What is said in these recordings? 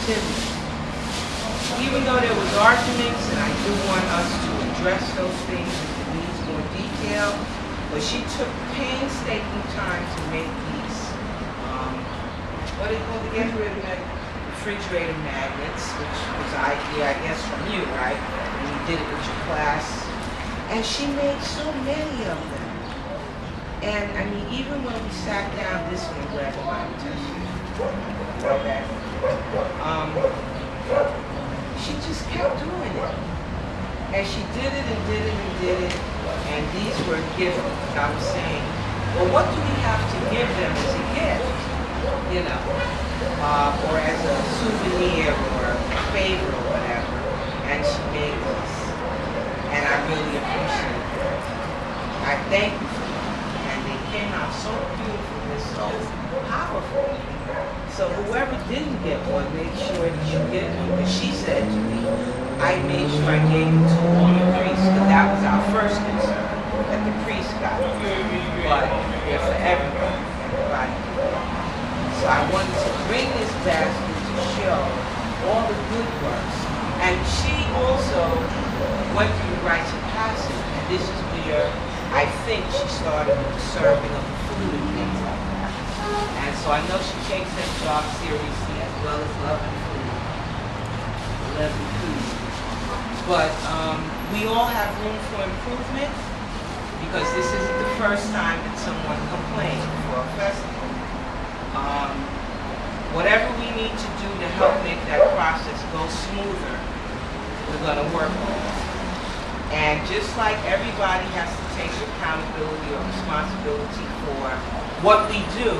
sensitivity. Even though there was arguments, and I do want us to address those things if it needs more detail, but she took painstaking time to make these, um, what do they call again? Refrigerator magnets, which was an idea, I guess, from you, right? And you did it with your class. And she made so many of them. And I mean, even when we sat down, this one grabbed my attention. Okay. Um, she just kept doing it. And she did it and did it and did it. And these were gifts. I was saying, well, what do we have to give them as a gift? You know, uh, or as a souvenir or a favor or whatever. And she made this. And I really appreciate it. I thank you for that. And they came out so beautiful so. So whoever didn't get one, make sure that you get one. Because she said to me, I made sure I gave it to all the priests, because that was our first concern, that the priests got it. But they're for everybody, everybody. So I wanted to bring this basket to show all the good works. And she also went through the rites of passage, and this is where I think she started with the serving of the food and things like that. And so I know she takes that job seriously as well as loving food. Loving food. But um, we all have room for improvement because this isn't the first time that someone complained for a festival. Um, whatever we need to do to help make that process go smoother, we're going to work on it. And just like everybody has to take accountability or responsibility for what we do,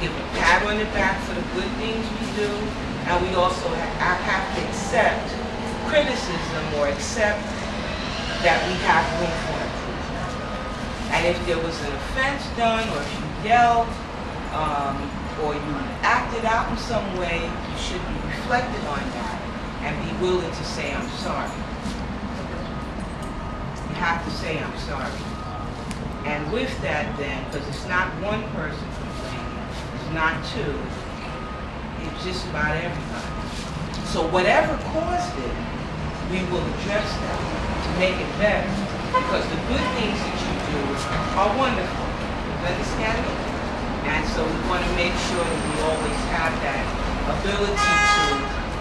give a pat on the back for the good things we do, and we also ha- have to accept criticism or accept that we have room for improvement. And if there was an offense done, or if you yelled, um, or you acted out in some way, you should be reflected on that and be willing to say, I'm sorry. You have to say, I'm sorry. And with that then, because it's not one person not two, it's just about everybody. So whatever caused it, we will address that to make it better. Because the good things that you do are wonderful. Understand me? And so we want to make sure that we always have that ability to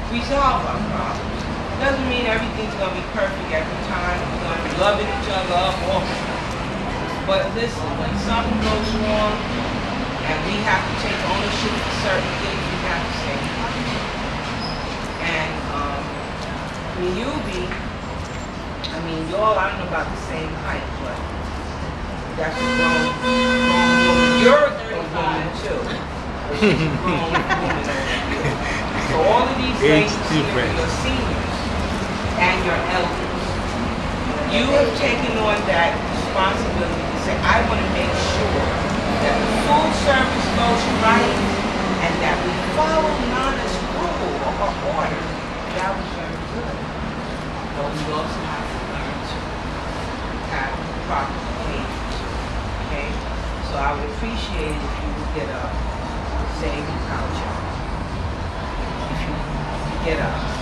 resolve our problems. Doesn't mean everything's going to be perfect every time. We're going to be loving each other up all. But listen, when something goes wrong and we have to take ownership of certain things, we have to say, and um, mean, you be, I mean, y'all, I don't know about the same height, but that's a grown, grown woman. You're a woman too. A grown woman. So all of these ladies are your seniors and your elders. You have taken on that responsibility to say, I want to make sure that the food service goes right and that we follow Nana's rule or order. That was very But we also have to learn to have proper behaviors. Okay? So I would appreciate it if you would get up, say the couch. If you get up.